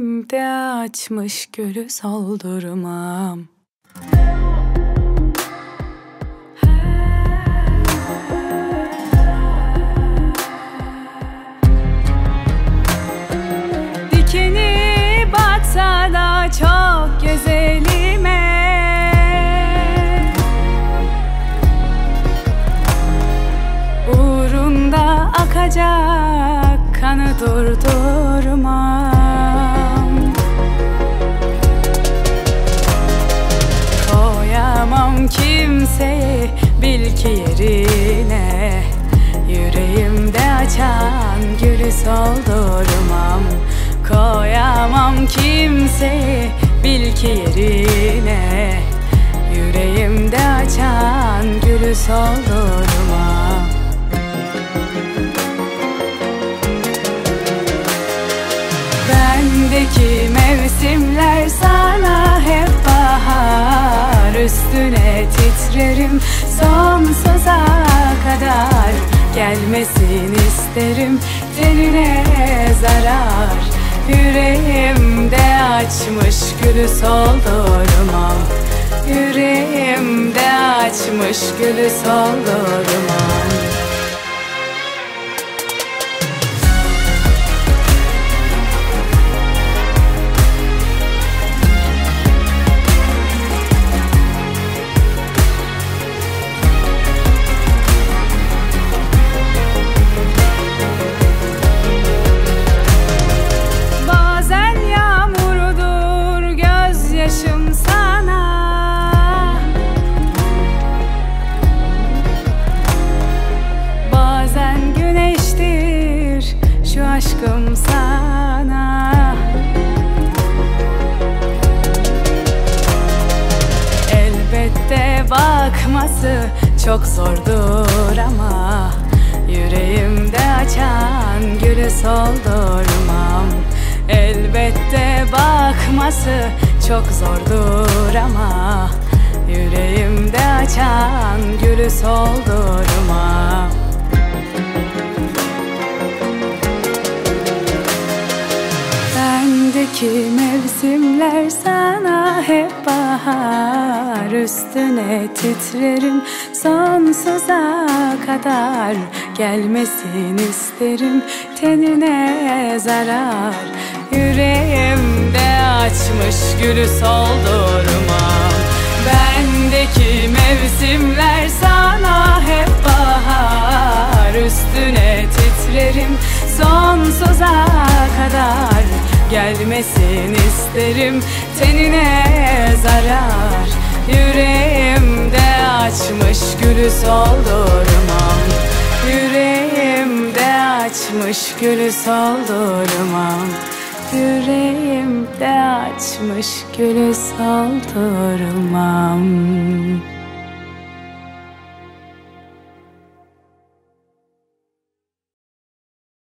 Yüreğimde açmış gülü soldurmam Dikeni batsa da çok güzelime Uğrunda akacak kanı durdurmam kimseyi bil ki yerine. Yüreğimde açan gülü soldurmam Koyamam kimseyi bil ki yerine. Yüreğimde açan gülü soldurmam Bendeki mevsimler Üstüne titrerim. Sonsuza kadar Gelmesin isterim. Tenine zarar Yüreğimde açmış gülü soldurmam Yüreğimde açmış gülü soldurmam bakması çok zordur ama Yüreğimde açan gülü soldurmam. Elbette bakması çok zordur ama Yüreğimde açan gülü soldurmam Bendeki mevsimler sana hep bahar Üstüne titrerim. Sonsuza kadar Gelmesin isterim. Tenine zarar Yüreğimde açmış gülü soldurmam Bendeki mevsimler sana hep bahar Üstüne titrerim. Sonsuza kadar Gelmesin isterim. Tenine zarar Yüreğimde açmış gülü soldurmam. Yüreğimde açmış gülü soldurmam. Yüreğimde açmış gülü soldurmam